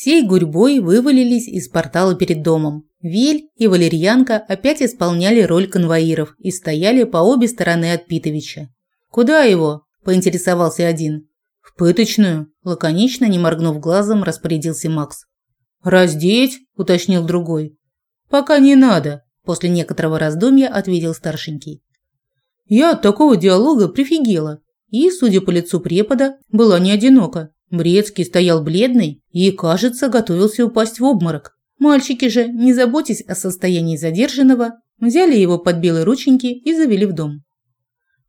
Всей гурьбой вывалились из портала перед домом. Вель и Валерьянка опять исполняли роль конвоиров и стояли по обе стороны от Питовича. «Куда его?» – поинтересовался один. «В пыточную», – лаконично, не моргнув глазом, распорядился Макс. «Раздеть?» – уточнил другой. «Пока не надо», – после некоторого раздумья ответил старшенький. Я от такого диалога прифигела. И, судя по лицу препода, была не одинока. Брецкий стоял бледный и, кажется, готовился упасть в обморок. Мальчики же, не заботясь о состоянии задержанного, взяли его под белые рученьки и завели в дом.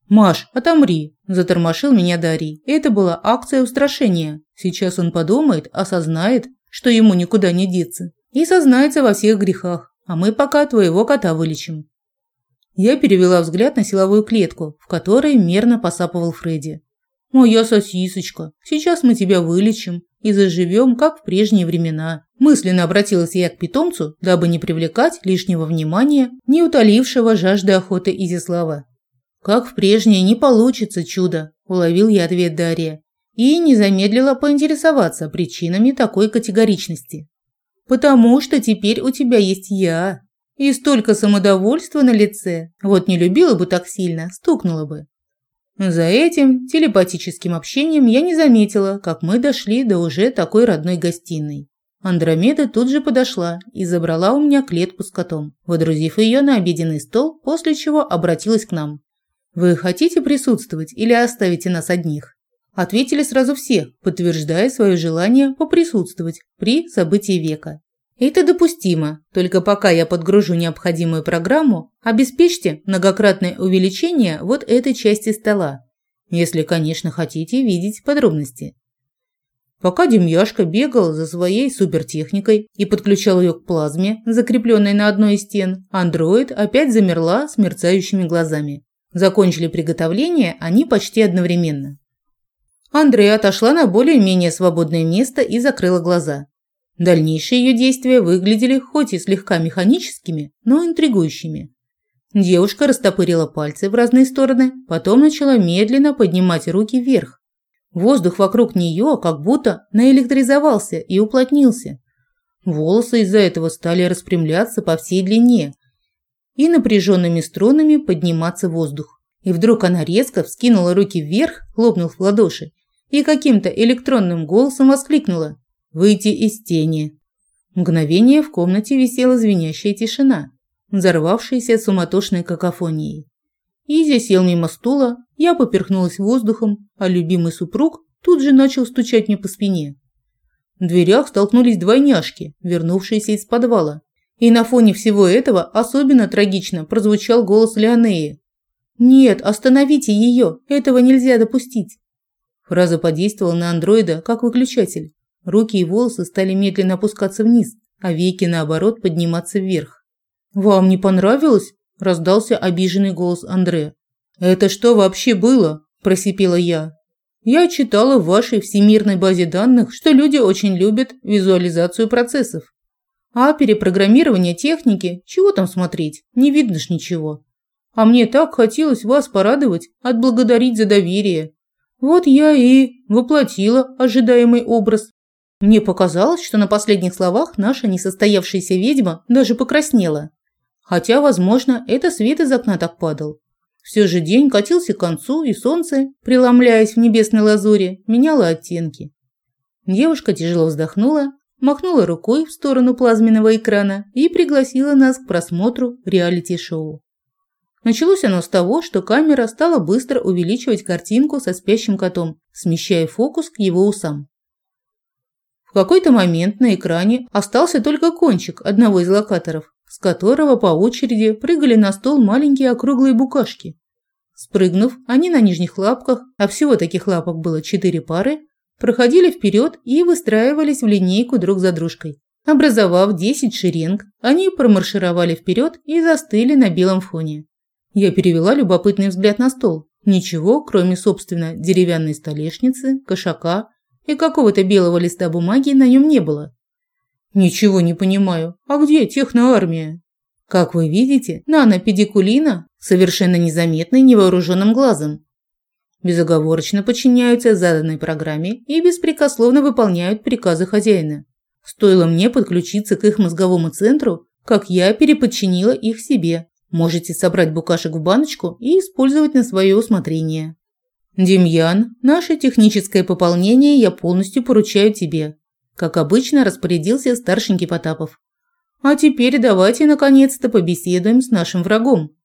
«Маш, отомри!» – затормошил меня Дарий. Это была акция устрашения. Сейчас он подумает, осознает, что ему никуда не деться, и сознается во всех грехах, а мы пока твоего кота вылечим. Я перевела взгляд на силовую клетку, в которой мерно посапывал Фредди. «Моя сосисочка, сейчас мы тебя вылечим и заживем, как в прежние времена». Мысленно обратилась я к питомцу, дабы не привлекать лишнего внимания, не утолившего жажды охоты Изяслава. «Как в прежние не получится чудо», – уловил я ответ Дарья. И не замедлила поинтересоваться причинами такой категоричности. «Потому что теперь у тебя есть я, и столько самодовольства на лице. Вот не любила бы так сильно, стукнула бы. За этим телепатическим общением я не заметила, как мы дошли до уже такой родной гостиной. Андромеда тут же подошла и забрала у меня клетку с котом, водрузив ее на обеденный стол, после чего обратилась к нам. «Вы хотите присутствовать или оставите нас одних?» Ответили сразу все, подтверждая свое желание поприсутствовать при событии века. Это допустимо, только пока я подгружу необходимую программу, обеспечьте многократное увеличение вот этой части стола, если, конечно, хотите видеть подробности. Пока Демьяшка бегал за своей супертехникой и подключал ее к плазме, закрепленной на одной из стен, андроид опять замерла с мерцающими глазами. Закончили приготовление они почти одновременно. Андрея отошла на более-менее свободное место и закрыла глаза. Дальнейшие ее действия выглядели хоть и слегка механическими, но интригующими. Девушка растопырила пальцы в разные стороны, потом начала медленно поднимать руки вверх. Воздух вокруг нее как будто наэлектризовался и уплотнился. Волосы из-за этого стали распрямляться по всей длине и напряженными струнами подниматься воздух. И вдруг она резко вскинула руки вверх, хлопнув в ладоши, и каким-то электронным голосом воскликнула Выйти из тени. Мгновение в комнате висела звенящая тишина, взорвавшаяся суматошной какофонией. Изя сел мимо стула, я поперхнулась воздухом, а любимый супруг тут же начал стучать мне по спине. В дверях столкнулись двойняшки, вернувшиеся из подвала. И на фоне всего этого особенно трагично прозвучал голос Леонеи. «Нет, остановите ее! Этого нельзя допустить!» Фраза подействовала на андроида как выключатель. Руки и волосы стали медленно опускаться вниз, а веки, наоборот, подниматься вверх. «Вам не понравилось?» – раздался обиженный голос Андре. «Это что вообще было?» – просипела я. «Я читала в вашей всемирной базе данных, что люди очень любят визуализацию процессов. А перепрограммирование техники, чего там смотреть, не видно ж ничего. А мне так хотелось вас порадовать, отблагодарить за доверие. Вот я и воплотила ожидаемый образ. Мне показалось, что на последних словах наша несостоявшаяся ведьма даже покраснела. Хотя, возможно, это свет из окна так падал. Все же день катился к концу, и солнце, преломляясь в небесной лазуре, меняло оттенки. Девушка тяжело вздохнула, махнула рукой в сторону плазменного экрана и пригласила нас к просмотру реалити-шоу. Началось оно с того, что камера стала быстро увеличивать картинку со спящим котом, смещая фокус к его усам. В какой-то момент на экране остался только кончик одного из локаторов, с которого по очереди прыгали на стол маленькие округлые букашки. Спрыгнув, они на нижних лапках, а всего таких лапок было четыре пары, проходили вперед и выстраивались в линейку друг за дружкой. Образовав 10 шеренг, они промаршировали вперед и застыли на белом фоне. Я перевела любопытный взгляд на стол. Ничего, кроме, собственно, деревянной столешницы, кошака и какого-то белого листа бумаги на нем не было. Ничего не понимаю. А где техноармия? Как вы видите, нанопедикулина совершенно незаметной невооруженным глазом. Безоговорочно подчиняются заданной программе и беспрекословно выполняют приказы хозяина. Стоило мне подключиться к их мозговому центру, как я переподчинила их себе. Можете собрать букашек в баночку и использовать на свое усмотрение. Демьян, наше техническое пополнение я полностью поручаю тебе. Как обычно распорядился старшенький Потапов. А теперь давайте наконец-то побеседуем с нашим врагом.